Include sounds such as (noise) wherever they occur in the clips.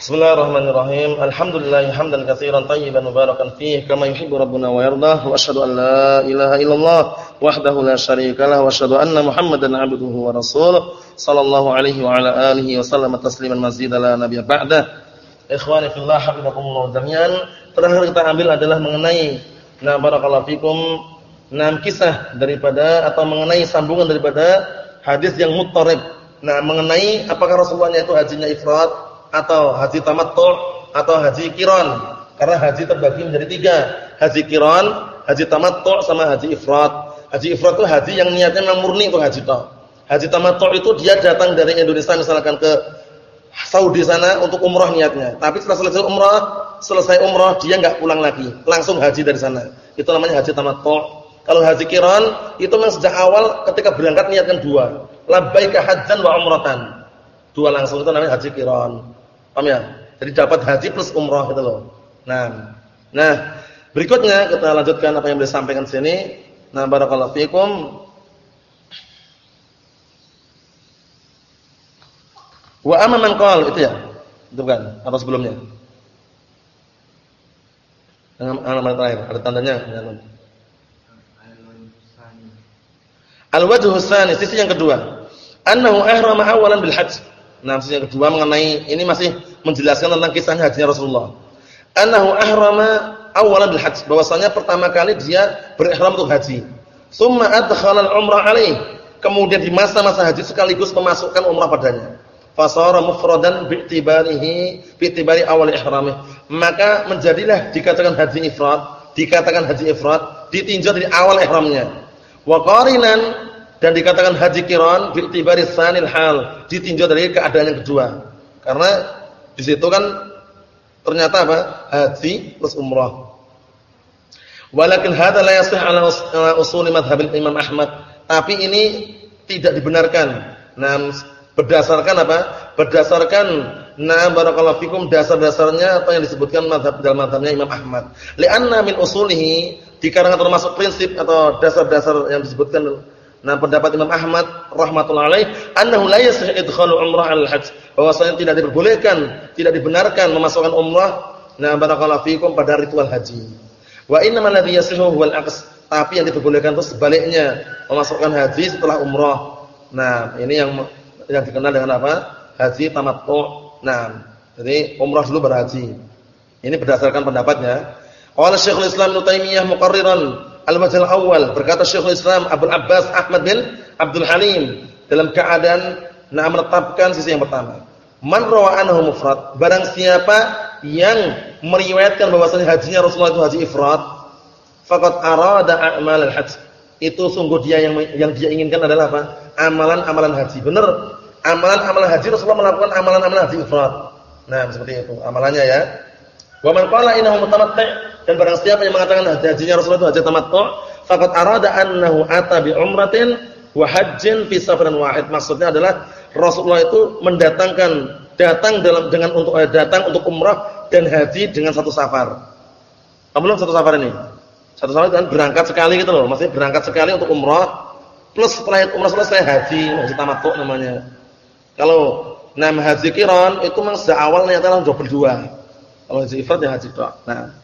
Bismillahirrahmanirrahim. Alhamdulillah hamdan katsiran tayyiban mubarakan fihi kama yuhibbu rabbuna wa yardah. Wa asyhadu an la ilaha illallah wahdahu la syarika lah wa asyhadu anna Muhammadan 'abduhu wa rasuluh sallallahu alaihi wa ala alihi wa sallama tasliman mazida la nabiyya ba'da. Ikhwani fillah jami'an. Terakhir kita ambil adalah mengenai na barakallahu fikum enam kisah daripada atau mengenai sambungan daripada hadis yang muttarib. Nah, mengenai apakah Rasulullah itu hajinya ifrat atau haji tamattu atau haji kiron. Karena haji terbagi menjadi tiga, haji kiron, haji tamattu sama haji ifrat. Haji ifrat itu haji yang niatnya memang murni untuk haji toh. Haji tamattu itu dia datang dari Indonesia misalkan ke Saudi sana untuk umrah niatnya. Tapi setelah selesai umrah, selesai umrah dia nggak pulang lagi, langsung haji dari sana. Itu namanya haji tamattu. Kalau haji kiron itu memang sejak awal ketika berangkat niatkan dua, labbaika hajjan wa umratan. Dua langsung itu namanya haji kiron. Paham ya? Jadi dapat haji plus umrah gitu loh. Nah, nah berikutnya kita lanjutkan apa yang beliau sampaikan sini. Nah, barakallahu fiikum. Wa amma man qala itu ya. Itu kan? Apa sebelumnya? Alamat terakhir, ada tandanya. Al-wajhu tsani, sisi yang kedua. Annahu ahrama awalan bil hajj Nah, yang kedua mengenai ini masih menjelaskan tentang kisahnya hajinya Rasulullah. Annahu ahrama awalan bil hajj, bahwasanya pertama kali dia berihram untuk haji. Tsumma adkhala al-umrah alaih. Kemudian di masa-masa haji sekaligus memasukkan umrah padanya. Fasara mufradan bi'tibarihi bi'tibari awal ihramih. Maka menjadilah dikatakan haji ifrad, dikatakan haji ifrad ditinjau dari awal ihramnya. Wa qarinan dan dikatakan haji kiron bi'tibari sanil hal, ditinjau dari keadaan yang kedua. Karena di situ kan ternyata apa? Haji plus umrah. Walakin hadza la yasih ala usul madhhab Imam Ahmad. Tapi ini tidak dibenarkan. Nah, berdasarkan apa? Berdasarkan nah barakallahu fikum dasar-dasarnya apa yang disebutkan madhab dalam madhabnya Imam Ahmad. Li'anna min usulihi dikarenakan termasuk prinsip atau dasar-dasar yang disebutkan Nah, pendapat Imam Ahmad rahmatullah alaih, annahu la yasih idkhalu umrah al-hajj. Bahwasanya tidak diperbolehkan, tidak dibenarkan memasukkan umrah nah barakallahu fikum pada ritual haji. Wa innamal ladzi yasihu huwal aqs. Tapi yang diperbolehkan itu sebaliknya, memasukkan haji setelah umrah. Nah, ini yang yang dikenal dengan apa? Haji tamattu. Nah, jadi umrah dulu berhaji. Ini berdasarkan pendapatnya. Qala Syekhul Islam Ibnu Taimiyah muqarriran Al-Wajh awal berkata Syekhul Islam Abu Abbas Ahmad bin Abdul Halim dalam keadaan nah menetapkan sisi yang pertama. Man rawa anhu mufrad, barang siapa yang meriwayatkan bahwasanya hajinya Rasulullah itu haji ifrad, faqad arada a'mal al-hajj. Itu sungguh dia yang yang dia inginkan adalah apa? Amalan-amalan haji. Benar. Amalan-amalan haji Rasulullah melakukan amalan-amalan haji ifrad. Nah, seperti itu amalannya ya. Wa man qala innahu mutamatti' Dan barang siapa yang mengatakan hajinya Rasulullah itu haji tamattu, faqad arada annahu ata bi umratin wa hajjin fi wahid. Maksudnya adalah Rasulullah itu mendatangkan datang dalam dengan untuk eh, datang untuk umrah dan haji dengan satu safar. Belum satu safar ini. Satu safar kan berangkat sekali gitu loh. Maksudnya berangkat sekali untuk umrah plus setelah umrah selesai haji, haji tamattu namanya. Kalau nama haji kiran itu memang sejak awal niatnya langsung berdua. Kalau haji ifrad ya haji tok. Nah,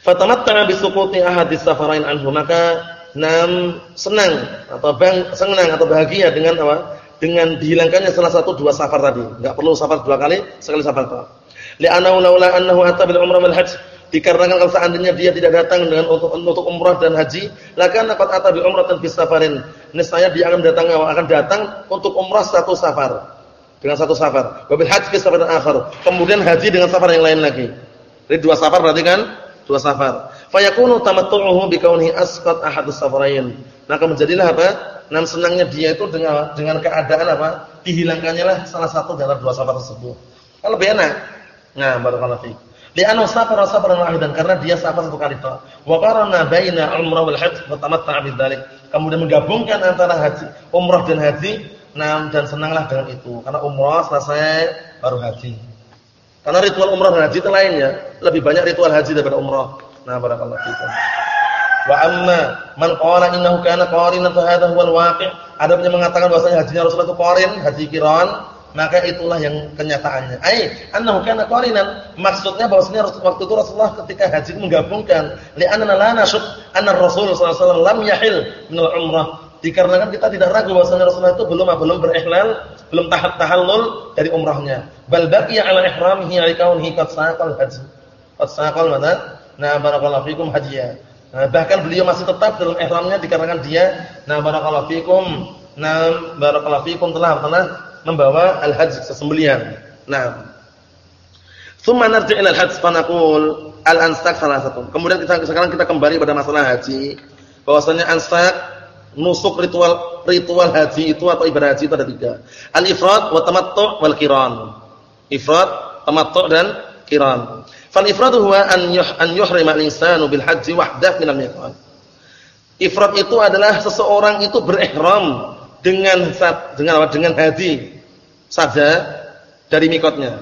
Fatamatta bi suquti ahadis safarain anhu maka nam senang atau bang senang atau bahagia dengan apa? Dengan dihilangkannya salah satu dua safar tadi. Enggak perlu safar dua kali, sekali safar toh. Li'annahu laula annahu ata bil umrah wal dikarenakan kalau seandainya dia tidak datang dengan untuk untuk umrah dan haji, lakan dapat ata bi umratan fi safarin. Niscaya dia akan datang akan datang untuk umrah satu safar. Dengan satu safar. Haji akhar. Kemudian haji dengan safar yang lain lagi. Jadi dua safar berarti kan? Dua safar. Fayakunu tamattu'uhu bikaunihi asqat ahadus safarain. Maka menjadilah apa? Nam senangnya dia itu dengan dengan keadaan apa? Dihilangkannya lah salah satu dari dua safar tersebut. Kan lebih enak. Nah, barakallahu fiik. Li'anna safara safaran wahidan karena dia safar satu kali toh. Wa qarana baina umrah wal hajj wa tamatta'a bidzalik. Kemudian menggabungkan antara haji, umrah dan haji, nah dan senanglah dengan itu. Karena umrah selesai baru haji. Karena ritual umrah dan haji itu lainnya, lebih banyak ritual haji daripada umrah. Nah, barakallahu fiikum. Wa amma man qala innahu kana qarinan fa hadha huwal waqi'. Ada yang mengatakan bahwasanya hajinya Rasulullah itu qarin, haji kiran, maka itulah yang kenyataannya. Ai annahu kana qarinan. Maksudnya bahwasanya waktu itu Rasulullah ketika haji menggabungkan li'anna la nasyuk anna Rasul sallallahu alaihi wasallam lam yahil min al-umrah. Dikarenakan kita tidak ragu bahwasanya Rasulullah itu belum belum berihlal, belum tahap tahallul dari umrahnya. Bal baqiya ala ihramihi kaunihi qad saqal haji. Qad saqal mana? Nah, barakallahu fikum hajiya. Nah, bahkan beliau masih tetap dalam ihramnya dikarenakan dia nah barakallahu fikum, nah barakallahu fikum telah telah membawa al-hajj sesembelihan. Nah. Tsumma narji' ila al-hajj fa naqul al-ansaq salah satu. Kemudian kita sekarang kita kembali pada masalah haji. Bahwasanya ansaq nusuk ritual ritual haji itu atau ibadah haji itu ada tiga. Al-ifrad wa tamattu' wal qiran. Ifrad, tamattu' dan qiran. Fal ifradu huwa an yuh an yuhrima al-insanu bil haji wahdah min al-miqat. Ifrad itu adalah seseorang itu berihram dengan dengan apa? Dengan haji saja dari mikotnya.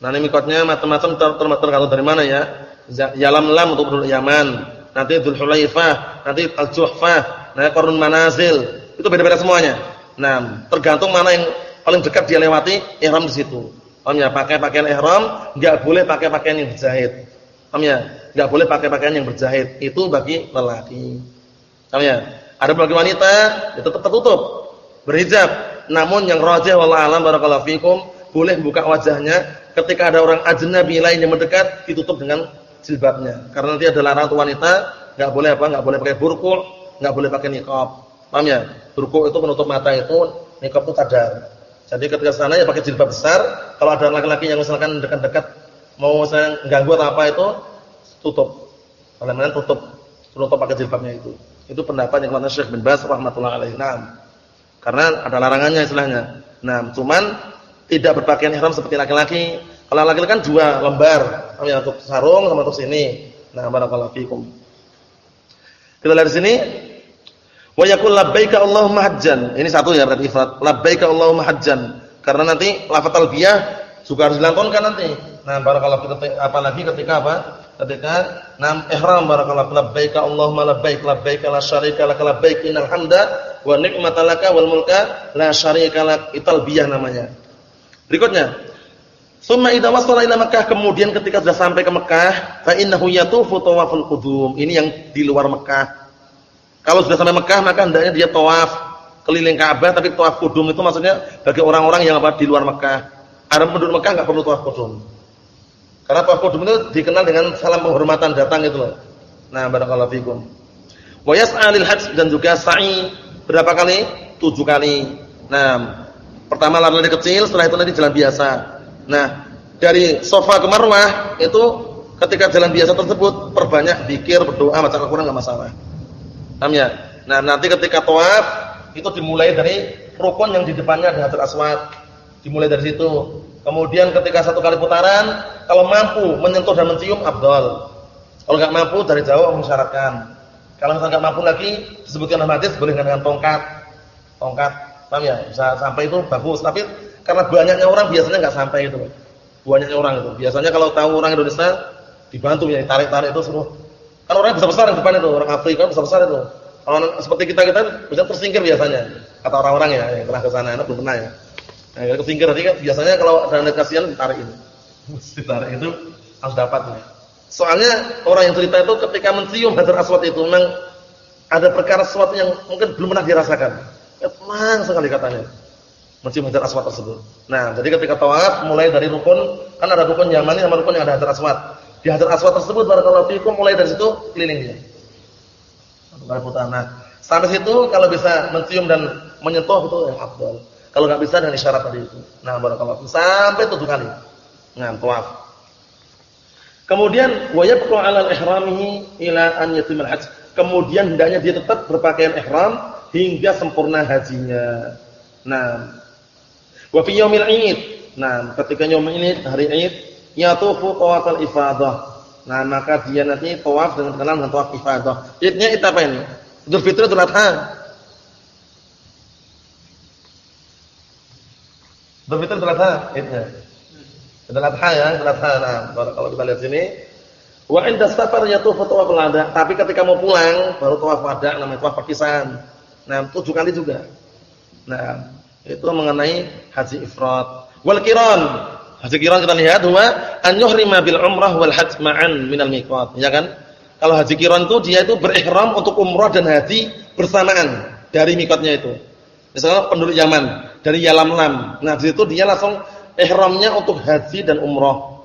Nah, ini mikotnya macam-macam tergantung dari mana ya. Yalam lam untuk Yaman, nanti Dzulhulaifah, nanti Al-Juhfah, nah Qarnun Manazil. Itu beda-beda semuanya. Nah, tergantung mana yang paling dekat dia lewati ihram di situ. Paham ya? Pakai pakaian ihram, enggak boleh pakai pakaian yang berjahit. Paham ya? Enggak boleh pakai pakaian yang berjahit. Itu bagi lelaki. Paham ya? Ada bagi wanita, itu tetap tertutup berhijab. Namun yang rajih wallahu alam barakallahu fikum boleh buka wajahnya ketika ada orang ajnabi lain yang mendekat ditutup dengan jilbabnya. Karena nanti ada larangan wanita enggak boleh apa? Enggak boleh pakai burqul, enggak boleh pakai niqab. Paham ya? Burqul itu menutup mata itu, niqab itu kadar. Jadi ketika sana ya pakai jilbab besar, kalau ada laki-laki yang misalkan dekat-dekat mau saya ganggu atau apa itu tutup. Kalau tutup, tutup pakai jilbabnya itu. Itu pendapat yang mana Syekh bin Baz rahmatullah alaihi. Nah, karena ada larangannya istilahnya. Nah, cuman tidak berpakaian ihram seperti laki-laki. Kalau laki-laki kan dua lembar, ya untuk sarung sama untuk sini. Nah, barakallahu fikum. Kita lihat di sini. Wa yaqul labbaika Allahumma hajjan. Ini satu ya berarti ifrat. Labbaika Allahumma hajjan. Karena nanti lafaz talbiyah juga harus dilantunkan nanti. Nah, barakallahu fikum apalagi ketika apa? ketika nam ihram barakallahu labbaika Allahumma labbaik labbaik la syarika lak labbaik innal hamda wa ni'mata laka wal mulka la syarika lak italbiyah namanya. Berikutnya Summa idza wasala ila Makkah kemudian ketika sudah sampai ke Mekah fa innahu yatufu tawaful qudum. Ini yang di luar Mekah. Kalau sudah sampai Mekah maka hendaknya dia tawaf keliling Ka'bah tapi tawaf qudum itu maksudnya bagi orang-orang yang apa di luar Mekah. Ada penduduk Mekah enggak perlu tawaf qudum. Karena tawaf qudum itu dikenal dengan salam penghormatan datang itu loh. Nah, barakallahu fikum. Wa yas'a lil hajj dan juga sa'i berapa kali? Tujuh kali. Nah, pertama lari kecil, setelah itu nanti jalan biasa. Nah, dari sofa ke Marwah itu ketika jalan biasa tersebut perbanyak zikir, berdoa, baca Al-Qur'an enggak masalah. Paham ya? Nah, nanti ketika tawaf itu dimulai dari rukun yang di depannya ada Hajar Aswad. Dimulai dari situ. Kemudian ketika satu kali putaran, kalau mampu menyentuh dan mencium abdol. Kalau nggak mampu dari jauh mensyaratkan. Kalau misalnya nggak mampu lagi disebutkan dalam hadis boleh dengan tongkat. Tongkat, paham ya? Bisa sampai itu bagus. Tapi karena banyaknya orang biasanya nggak sampai itu. Banyaknya orang itu. Biasanya kalau tahu orang Indonesia dibantu ya tarik-tarik itu suruh. Kan orangnya besar-besar di depan itu, orang Afrika besar-besar itu. Kalau seperti kita kita bisa tersingkir biasanya. Kata orang-orang ya yang pernah ke sana, belum pernah ya. Nah, kesingkir tadi kan biasanya kalau ada kasihan ditarik ini. (laughs) Ditarik itu harus dapat nih. Soalnya orang yang cerita itu ketika mencium Hajar Aswad itu memang ada perkara sesuatu yang mungkin belum pernah dirasakan. Ya, tenang sekali katanya. Mencium Hajar Aswad tersebut. Nah, jadi ketika tawaf mulai dari rukun, kan ada rukun Yamani sama rukun yang ada Hajar Aswad. Di Hajar Aswad tersebut barakallahu fikum mulai dari situ kelilingnya. Nah, sampai situ kalau bisa mencium dan menyentuh itu yang afdal. Kalau nggak bisa dengan isyarat tadi itu. Nah, barakallahu sampai tujuh kali. Nah, tawaf. Kemudian wa yabqa 'ala ihramihi ila an yatimul. Kemudian hendaknya dia tetap berpakaian ihram hingga sempurna hajinya. Nah, wa fi. Nah, ketika yaumil 'id, hari 'id, yatufu tawafal ifadah. Nah, maka dia nanti tawaf dengan terkenal dengan tawaf ifadah. Idnya itu apa ini? Idul Fitri Idul Adha. Berfitr Idul Adha idnya. Idul Adha ya, Idul Adha. Nah, kalau kita lihat sini, wa inda safar yatufu tawaf wada. Tapi ketika mau pulang baru tawaf wada namanya tawaf perpisahan. Nah, tujuh kali juga. Nah, Itu mengenai haji ifrat. Wal kiran. Haji kiran kita lihat huwa an yuhrima bil umrah wal hajj ma'an minal miqat, ya kan? Kalau haji kiran itu dia itu berihram untuk umrah dan haji bersamaan dari mikotnya itu. Misalnya penduduk Yaman dari Yalamlam. Nah, di situ dia langsung ihramnya untuk haji dan umrah.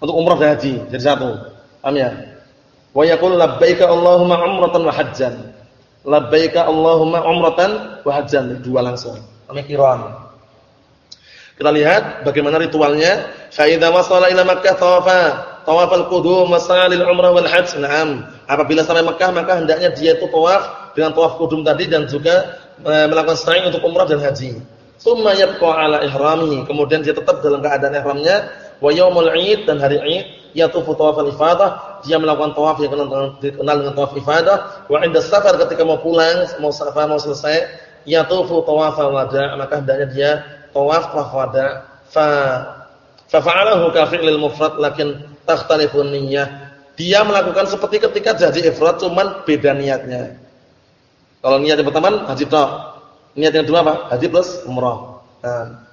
Untuk umrah dan haji jadi satu. Paham ya? Wa yaqul labbaika Allahumma umratan wa hajjan. Labbaika Allahumma umratan wa hajjan. Dua langsung. Namanya kiran. Kita lihat bagaimana ritualnya. Fa wasala ila Makkah tawafa, tawaf al-qudum masalil umrah wal hajj. Naam. Apabila sampai Makkah maka hendaknya dia itu tawaf dengan tawaf qudum tadi dan juga e, melakukan sa'i untuk umrah dan haji. Tsumma yabqa ala ihramihi. Kemudian dia tetap dalam keadaan ihramnya wa yaumul 'id dan hari 'id yatufu tawaf al-ifadah, dia melakukan tawaf yang dikenal dengan tawaf ifadah, wa 'inda safar ketika mau pulang, mau safar mau selesai, yatufu tawaf al-wada', maka hendaknya dia tawaf wada fa fa fa'alahu ka fi'lil mufrad lakin takhtalifu niyyah dia melakukan seperti ketika jadi ifrad cuman beda niatnya. Kalau niat yang pertama haji tok. Niat yang kedua apa haji plus umrah. Nah.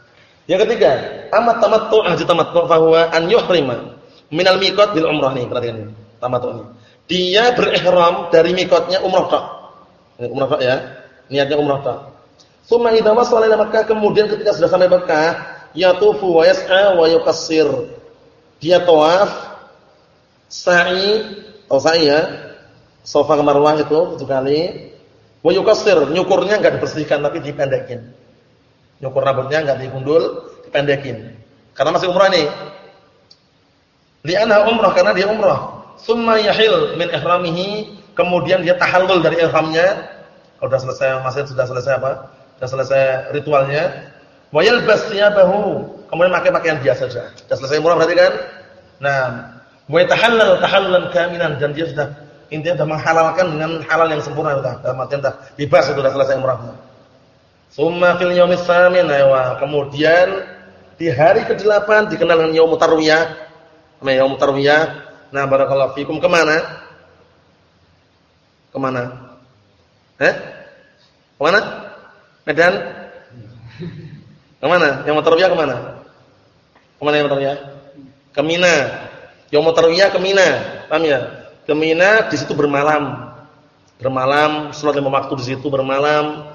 yang ketiga amat tamattu haji tamattu fa huwa an yuhrima. Minal miqat bil umrah nih perhatikan ini tamattu ini. Dia berihram dari miqatnya umrah tok. Umrah tok ya. Niatnya umrah tok Suma idza wasala ila Makkah kemudian ketika sudah sampai Makkah, yatufu wa yas'a wa yukassir. Dia tawaf, sa'i, atau sa'i ya. Safa Marwah itu tujuh kali. Wa yukassir, nyukurnya enggak dibersihkan tapi dipendekin. Nyukur rambutnya enggak digundul, dipendekin. Karena masih umrah nih. Li'anha umrah karena dia umrah. Summa yahil min ihramihi, kemudian dia tahallul dari ihramnya. Kalau sudah selesai masih sudah selesai apa? Sudah selesai ritualnya, wa yalbas thiyabahu, kemudian pakai pakaian biasa saja. Sudah selesai umrah berarti kan? Nah, wa yatahallal tahallulan kamilan dan dia sudah intinya sudah menghalalkan dengan halal yang sempurna sudah. Dalam artian sudah bebas sudah selesai umrahnya. Summa fil yaumis tsamin aywa. Kemudian di hari ke-8 dikenal dengan yaumut tarwiyah. Nama yaumut tarwiyah. Nah, barakallahu fikum ke mana? Ke mana? Eh? Ke mana? Medan? Ke mana? Yang mau tarwiyah ke mana? Ke mana yang mau tarwiyah? Ke Mina. Yang mau tarwiyah ke Mina. Paham ya? Ke Mina di situ bermalam. Bermalam, sholat lima waktu di situ bermalam.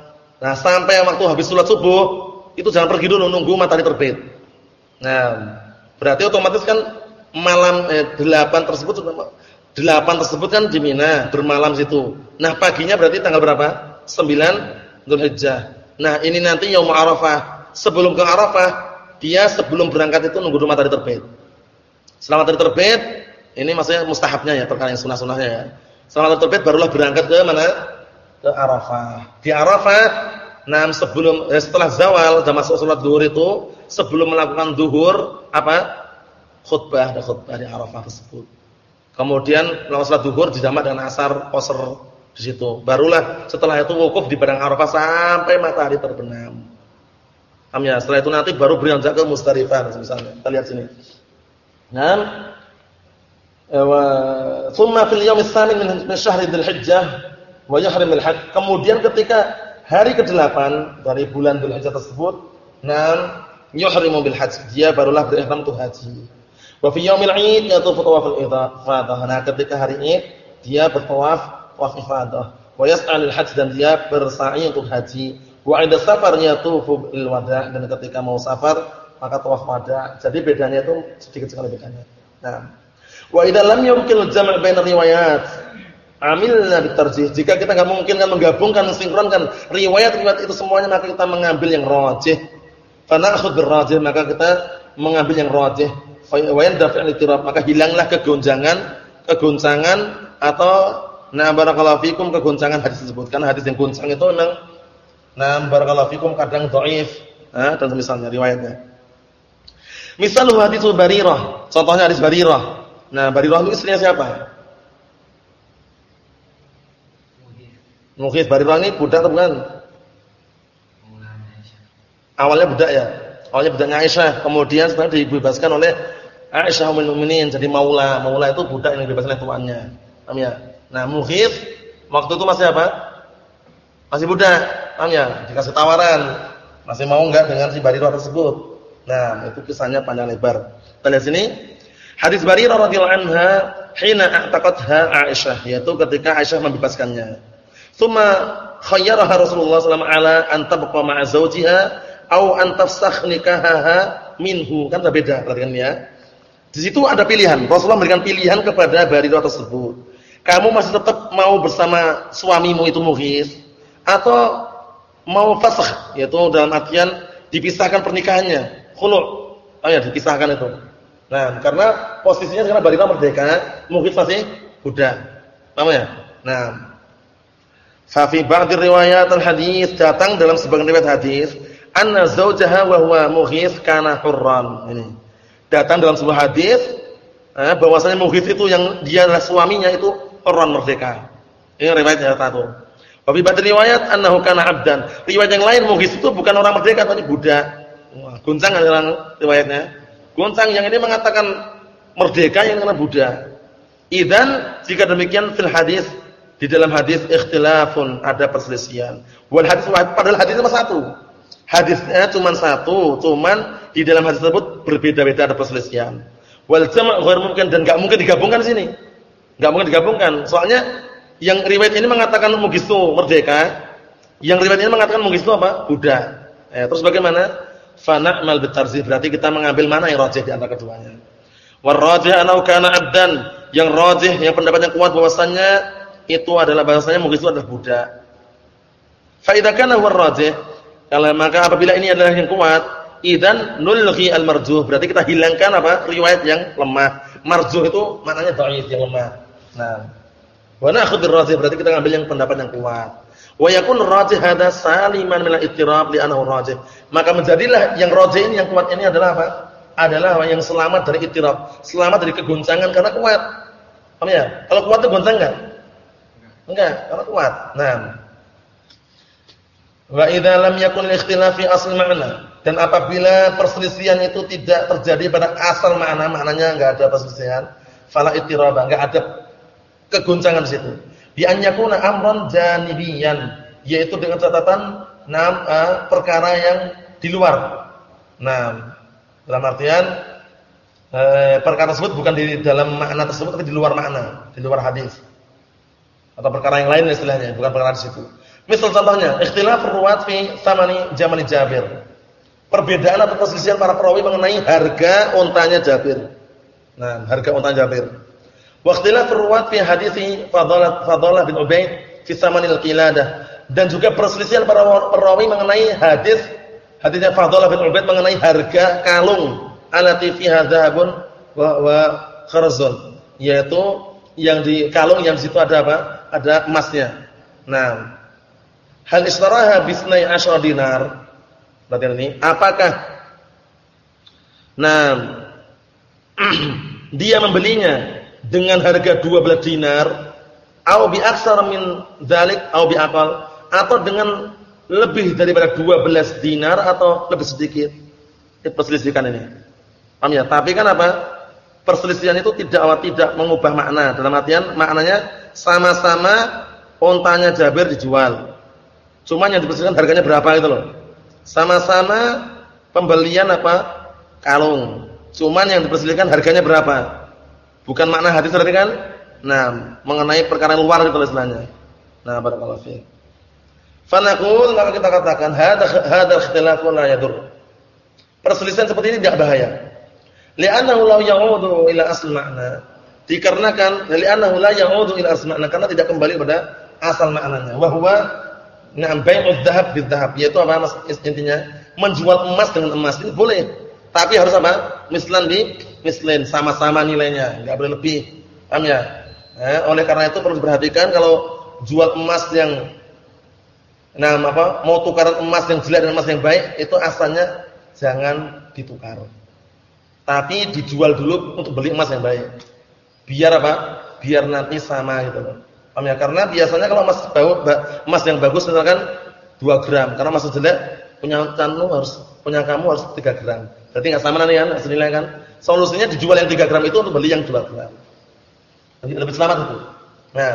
Nah, sampai waktu habis sholat subuh, itu jangan pergi dulu nunggu matahari terbit. Nah, berarti otomatis kan malam eh, 8 tersebut 8 tersebut kan di Mina, bermalam situ. Nah, paginya berarti tanggal berapa? 9 Dzulhijjah. Nah, ini nanti yaum Arafah. Sebelum ke Arafah, dia sebelum berangkat itu nunggu matahari terbit. Setelah matahari terbit, ini maksudnya mustahabnya ya, terkait sunah-sunahnya ya. Setelah matahari terbit barulah berangkat ke mana? Ke Arafah. Di Arafah, nah sebelum eh, setelah zawal dan masuk salat zuhur itu, sebelum melakukan zuhur apa? Khutbah, ada khutbah di Arafah tersebut. Kemudian melakukan salat zuhur dijamak dengan asar, qasr di situ. Barulah setelah itu wukuf di padang Arafah sampai matahari terbenam. Paham ya? Setelah itu nanti baru beranjak ke Musdalifah misalnya. Kita lihat sini. Nah, wa thumma fil yawm ats-tsamin min syahr Dzulhijjah wa yahrim al-hajj. Kemudian ketika hari ke-8 dari bulan Dzulhijjah tersebut, nah yuhrimu bil hajj. Dia barulah berihram untuk haji. Wa fi yaumil 'id yatufu tawaf al-ifadah. Nah, ketika hari Id dia bertawaf Wa yas'alul hajj dan dia bersa'i untuk haji. Wa 'inda safar yatufu bil wada' dan ketika mau safar maka tawaf wada'. Jadi bedanya itu sedikit sekali bedanya. Nah, wa idza lam yumkin jam' bain riwayat amilna bitarjih. Jika kita enggak mungkin kan menggabungkan mensinkronkan riwayat-riwayat itu semuanya maka kita mengambil yang rajih. Fa na'khudh bir rajih maka kita mengambil yang rajih. Wa yandafi' al maka hilanglah kegonjangan, kegoncangan atau Nah, barakallahu fikum kegoncangan hadis tersebut. Karena hadis yang goncang itu memang nah barakallahu fikum kadang dhaif, nah, dan misalnya riwayatnya. Misal hadis Barirah, contohnya hadis Barirah. Nah, Barirah itu istrinya siapa? Mughith Barirah ini budak atau bukan? Awalnya budak ya. Awalnya budaknya Aisyah, kemudian setelah dibebaskan oleh Aisyah ummul mukminin jadi maula. Maula itu budak yang dibebaskan oleh tuannya. Paham ya? Nah, Mughith waktu itu masih apa? Masih budak. Paham ya? Dikasih tawaran. Masih mau enggak dengan si Barirah tersebut? Nah, itu kisahnya panjang lebar. Lihat sini. Hadis Barirah radhiyallahu anha hina a'taqatha Aisyah, yaitu ketika Aisyah membebaskannya. Tsumma khayyaraha Rasulullah sallallahu alaihi wasallam ala an tabqa ma'a zawjiha aw an tafsakh nikahaha minhu. Kan berbeda, perhatikan ya. Di situ ada pilihan. Rasulullah memberikan pilihan kepada Barirah tersebut. Kamu masih tetap mau bersama suamimu itu mughis atau mau fasakh yaitu dalam artian dipisahkan pernikahannya. Khulu'. Oh ya, dipisahkan itu. Nah, karena posisinya sekarang balita merdeka, mungkin masih budak. Paham ya? Nah, fa fi ba'd riwayat al-hadis datang dalam sebagian riwayat hadis, anna zaujaha wa huwa mughis kana hurran. Ini. Datang dalam sebuah hadis eh, bahwasanya mughis itu yang dia adalah suaminya itu hurran merdeka. Ini riwayat yang satu. Wa fi ba'd riwayat annahu kana 'abdan. Riwayat yang lain mughis itu bukan orang merdeka tapi budak. Wah, guncang kan riwayatnya. Goncang yang ini mengatakan merdeka yang karena Buddha. Idan jika demikian fil hadis di dalam hadis ikhtilafun ada perselisihan. Wal hadis padahal hadisnya cuma satu. Hadisnya cuma satu, cuman di dalam hadis tersebut berbeda-beda ada perselisihan. Wal jama' ghair mungkin dan enggak mungkin digabungkan sini. Enggak mungkin digabungkan. Soalnya yang riwayat ini mengatakan mugisu merdeka, yang riwayat ini mengatakan mugisu apa? Buddha. Eh, terus bagaimana? fa na'mal bitarzih berarti kita mengambil mana yang rajih di antara keduanya. War rajih anau kana 'abdan, yang rajih yang pendapat yang kuat bahwasannya itu adalah bahasanya mungkin itu adalah budak. Fa idza kana huwa rajih, kalau maka apabila ini adalah yang kuat, idan nulghi al marjuh, berarti kita hilangkan apa? riwayat yang lemah. Marjuh itu maknanya dhaif yang lemah. Nah, wa na'khudh rajih berarti kita ngambil yang pendapat yang kuat. Wa yakun hada saliman min al-ittirab li'annahu rajih. Maka menjadilah yang rajih ini yang kuat ini adalah apa? Adalah yang selamat dari ittirab, selamat dari kegoncangan karena kuat. Paham ya? Kalau kuat itu goncang enggak? Enggak, karena kuat. Nah. Wa idza lam yakun al-ikhtilaf asl ma'na dan apabila perselisihan itu tidak terjadi pada asal makna, maknanya enggak ada perselisihan, fala ittirab, enggak ada kegoncangan situ bi an yakuna amran janibiyan yaitu dengan catatan enam uh, perkara yang di luar. Nah, dalam artian uh, perkara tersebut bukan di dalam makna tersebut tapi di luar makna, di luar hadis. Atau perkara yang lain istilahnya, bukan perkara di situ. Misal contohnya, ikhtilaf ruwat fi samani jamani Jabir. Perbedaan atau perselisihan para perawi mengenai harga untanya Jabir. Nah, harga untanya Jabir. Waqtilah ruwat fi hadisi Fadalah Fadalah bin Ubaid fi samanil qiladah dan juga perselisihan para perawi mengenai hadis hadisnya Fadalah bin Ubaid mengenai harga kalung alati fiha dzahabun wa, wa kharzun yaitu yang di kalung yang di situ ada apa? Ada emasnya. Nah, hal istaraha bisnai asyra dinar. Berarti ini apakah Nah, (clears throat) dia membelinya dengan harga 12 dinar atau bi aksar min dzalik atau bi aqal atau dengan lebih daripada 12 dinar atau lebih sedikit. Itu perselisihan ini. Paham ya? Tapi kan apa? Perselisihan itu tidak tidak mengubah makna. Dalam artian maknanya sama-sama ontanya Jabir dijual. Cuma yang diperselisihkan harganya berapa itu loh. Sama-sama pembelian apa? Kalung. Cuman yang diperselisihkan harganya berapa? Bukan makna hadis berarti kan? Nah, mengenai perkara luar itu istilahnya. Nah, barakallahu fiik. Fa naqul maka kita katakan hadza hadza ikhtilafun la yadur. Perselisihan seperti ini tidak bahaya. Li'annahu la ya'udu ila asl makna. Dikarenakan li'annahu la ya'udu ila asl makna karena tidak kembali pada asal maknanya. Wa huwa na'am bai'ud dhahab bidhahab yaitu apa mas, intinya menjual emas dengan emas ini boleh. Tapi harus apa? Mislan di mislin, sama-sama nilainya, enggak boleh lebih. Paham ya? Eh, oleh karena itu perlu diperhatikan kalau jual emas yang nah apa? Mau tukaran emas yang jelek dan emas yang baik, itu asalnya jangan ditukar. Tapi dijual dulu untuk beli emas yang baik. Biar apa? Biar nanti sama gitu Paham ya? Karena biasanya kalau emas bagus, emas yang bagus misalkan 2 gram, karena emas jelek punya kamu harus punya kamu harus 3 gram. Berarti enggak sama nanti kan senilai kan? Solusinya dijual yang 3 gram itu untuk beli yang 2 gram. Lebih, lebih selamat itu. Nah,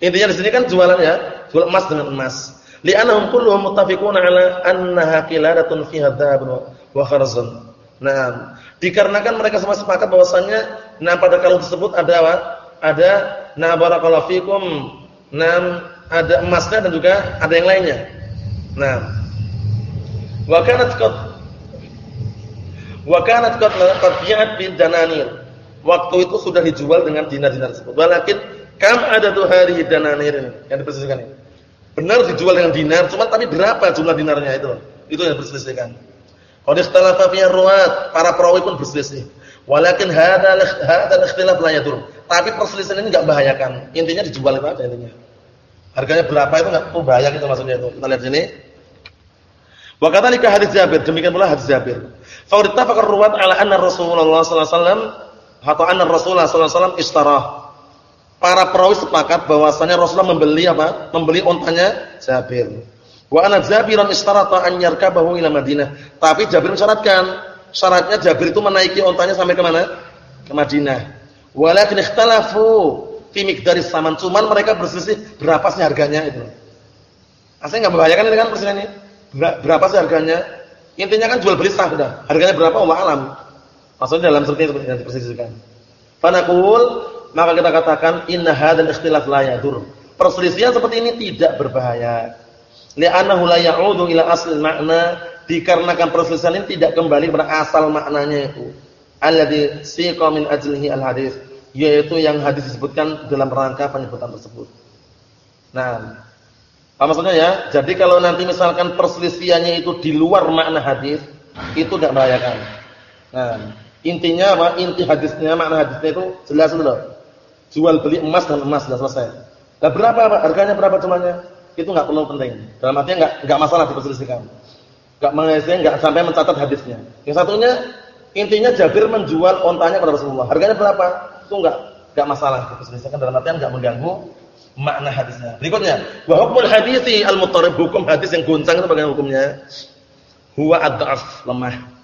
intinya di sini kan jualan ya, jual emas dengan emas. Li'annahum kulluhum muttafiquna 'ala annaha qiladatun fiha dhahabun wa kharzun. Nah, dikarenakan mereka semua sepakat bahwasanya nah pada kalung tersebut ada apa? Ada na barakallahu fikum, nah ada emasnya dan juga ada yang lainnya. Nah, wa kanat wa kanat qad qad bi'at bil dananir. Waktu itu sudah dijual dengan dinar-dinar tersebut. Walakin kam ada tuh hari dananir yang diperselisihkan ini. Benar dijual dengan dinar, cuma tapi berapa jumlah dinarnya itu? Itu yang berselisihkan. Qad ikhtalafa fihi ruwat, para perawi pun berselisih. Walakin hadzal hadzal ikhtilaf la yadur. Tapi perselisihan ini enggak membahayakan. Intinya dijual itu aja intinya. Harganya berapa itu enggak bahaya gitu maksudnya itu. Kita lihat sini. Wa kadzalika hadis Jabir, demikian pula hadis Jabir. Fa ittafaqa ruwat ala anna Rasulullah sallallahu alaihi wasallam atau anna Rasulullah sallallahu alaihi wasallam para perawi sepakat bahwasanya Rasulullah membeli apa? Membeli ontanya Jabir. Wa ana Jabiran istarata an yarkabahu ila Madinah. Tapi Jabir mensyaratkan, syaratnya Jabir itu menaiki ontanya sampai ke mana? Ke Madinah. Walakin ikhtalafu fi miqdari saman. Cuman mereka berselisih berapa sih harganya itu. Aslinya enggak membahayakan ini kan ini. Berapa sih harganya? Intinya kan jual beli sah sudah. Harganya berapa Allah alam. Maksudnya dalam seperti itu yang dipersisihkan. Fanaqul maka kita katakan inna hadzal ikhtilaf la yadur. Perselisihan seperti ini tidak berbahaya. Li'annahu la ya'udu ila asl makna dikarenakan perselisihan ini tidak kembali kepada asal maknanya itu. Alladzi siqa min ajlihi al-hadis, yaitu yang hadis disebutkan dalam rangka penyebutan tersebut. Nah, apa maksudnya ya? Jadi kalau nanti misalkan perselisihannya itu di luar makna hadis, itu tidak membahayakan. Nah, intinya apa? Inti hadisnya, makna hadisnya itu jelas dulu jual beli emas dan emas sudah selesai. Nah, berapa Pak? Harganya berapa cumanya? Itu enggak perlu penting. Dalam artinya enggak enggak masalah diperselisihkan. Enggak mengenai enggak sampai mencatat hadisnya. Yang satunya intinya Jabir menjual ontanya kepada Rasulullah. Harganya berapa? Itu enggak enggak masalah diperselisihkan dalam artian enggak mengganggu makna hadisnya. Berikutnya, wa hukmul hadisi al-muttarib hukum hadis yang goncang itu bagaimana hukumnya? Huwa ad-dha'af, lemah.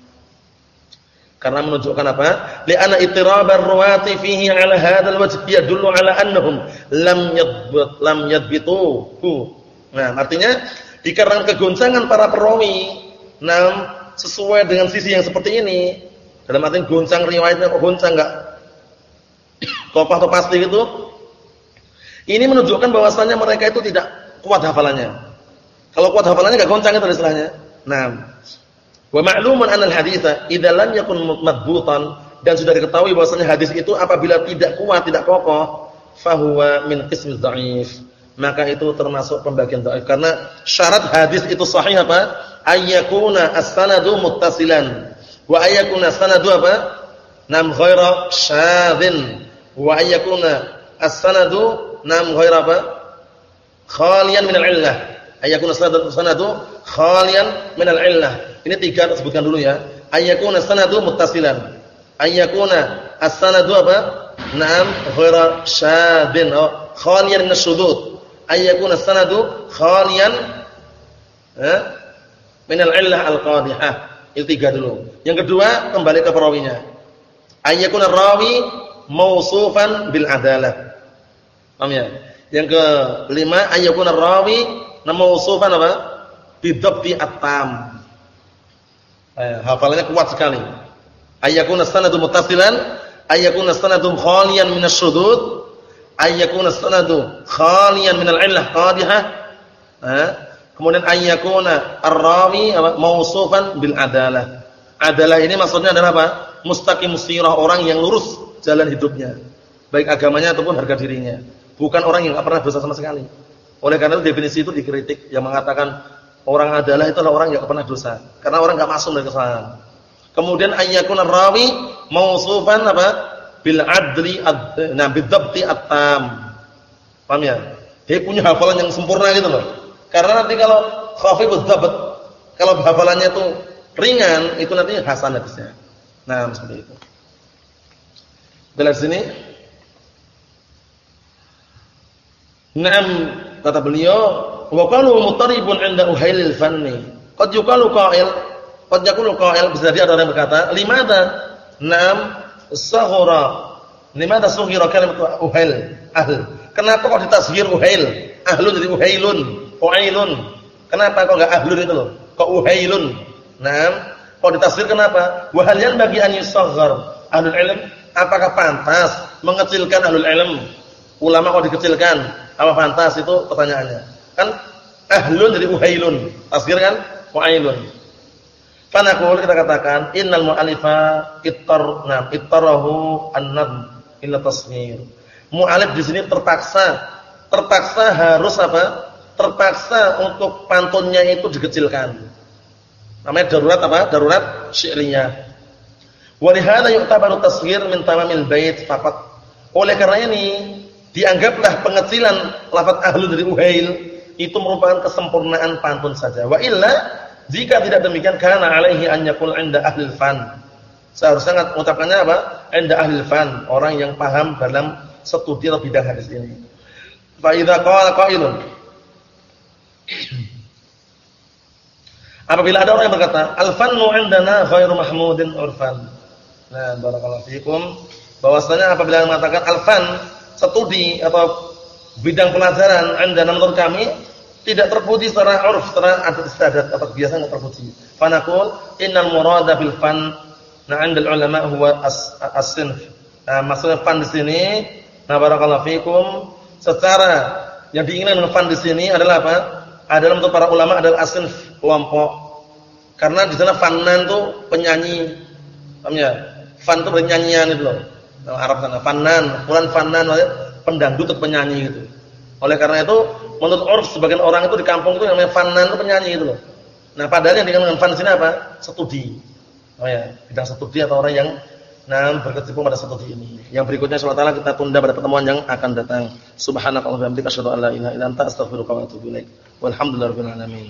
Karena menunjukkan apa? Li'anna ittirabar ruwati fihi 'ala hadzal wajh yadullu 'ala annahum lam yadbut lam yadbituhu. Nah, artinya dikarenakan kegoncangan para perawi, nam sesuai dengan sisi yang seperti ini. Dalam arti goncang riwayatnya kok goncang enggak (coughs) kokoh atau pasti gitu. Ini menunjukkan bahwasannya mereka itu tidak kuat hafalannya. Kalau kuat hafalannya enggak goncang itu istilahnya. Nah, Wa ma'lumun anal haditha idza lam yakun madbutan dan sudah diketahui bahwasanya hadis itu apabila tidak kuat, tidak kokoh, fahuwa min qismi dhaif. Maka itu termasuk pembagian dhaif karena syarat hadis itu sahih apa? Ayyakuna as-sanadu muttasilan. Wa ayyakuna sanadu apa? Nam ghaira syadhin. Wa ayyakuna as-sanadu nam ghaira apa? Khalian min al-illah. Ayyakuna sanadu sanadu khalian min al-illah ini tiga sebutkan dulu ya. Ayyakuna sanadu muttasilan. Ayyakuna as-sanadu apa? Naam ghaira syadin oh, khaliyan min asy-syudud. Ayyakuna as-sanadu khaliyan eh, min al-illah al-qadihah. Itu tiga dulu. Yang kedua kembali ke perawinya. Ayyakuna rawi mausufan bil adalah. Paham ya? Yang kelima ayyakuna rawi mausufan apa? Bidabti at-tam Eh, hafalannya kuat sekali. Ayyakuna sanadu muttasilan, ayyakuna sanadu khaliyan minasyudud, ayyakuna sanadu khaliyan minal illah qadihah. Eh, kemudian ayyakuna ar-rawi mausufan bil adalah. Adalah ini maksudnya adalah apa? Mustaqim sirah orang yang lurus jalan hidupnya, baik agamanya ataupun harga dirinya. Bukan orang yang enggak pernah dosa sama sekali. Oleh karena itu definisi itu dikritik yang mengatakan Orang adalah itu adalah orang yang pernah dosa. Karena orang enggak masuk dari kesalahan. Kemudian ayyakuna rawi mausufan apa? Bil adli ad, nah bidabti at-tam. Paham ya? Dia punya hafalan yang sempurna gitu loh. Karena nanti kalau khafifud dabt, kalau hafalannya itu ringan, itu nanti hasan. Nah, seperti itu. Dari sini. Naam kata beliau Wa qalu mutaribun 'inda uhailil fanni. Qad yuqalu qa'il, qad yaqulu qa'il bisa jadi ada orang berkata, "Limada?" Naam sahura. Limada sughira kalimat uhail? Ahl. Kenapa kok ditashghir uhail? Ahlun jadi uhailun, uailun. Kenapa kok enggak ahlun itu loh? Kok uhailun? Nah, kok ditafsir kenapa? Wa hal bagi an yusaghhar ahlul ilm? Apakah pantas mengecilkan ahlul ilm? Ulama kok dikecilkan? Apa pantas itu pertanyaannya. Kan ahlun jadi uhailun. Tasghir kan? Uhailun. Fanaqul kita katakan innal mu'alifa ittar nam ittarahu an-nadm illa tasghir. Mu'alif di sini terpaksa terpaksa harus apa? Terpaksa untuk pantunnya itu dikecilkan. Namanya darurat apa? Darurat syi'riyah. Wa lihada yu'tabaru tasghir min tamamil bait faqat. Oleh karena ini dianggaplah pengecilan lafaz ahlu dari uhail itu merupakan kesempurnaan pantun saja. Wa illa jika tidak demikian karena alaihi an yaqul 'inda ahli fan. Seharusnya mengucapkannya apa? 'Inda ahli fan, orang yang paham dalam studi atau bidang hadis ini. Fa idza qala qailun Apabila ada orang yang berkata, "Al-fannu 'indana ghairu mahmudin urfan." Nah, barakallahu fikum. Bahwasanya apabila mengatakan al-fan, studi atau bidang pelajaran 'indana menurut kami tidak terpuji secara uruf, secara adat istiadat atau biasa enggak terpuji. Fanaqul innal murada bil fan na 'inda ulama huwa as-sinf. Nah, maksudnya fan di sini, nah barakallahu fikum, secara yang diinginkan dengan fan di sini adalah apa? Adalah untuk para ulama adalah as-sinf, kelompok. Karena di sana fanan itu penyanyi. Paham ya? Fan itu bernyanyian itu loh. Arab sana fanan, fulan fanan pendangdut atau penyanyi gitu. Oleh karena itu menurut urf sebagian orang itu di kampung itu namanya fanan itu penyanyi itu loh. Nah, padahal yang dengan fan sini apa? Studi. Oh ya, bidang studi atau orang yang nah berkecimpung pada studi ini. Yang berikutnya insyaallah kita tunda pada pertemuan yang akan datang. Subhanakallahumma wa bihamdika asyhadu an la ilaha illa anta astaghfiruka wa atubu ilaik. Walhamdulillahirabbil alamin.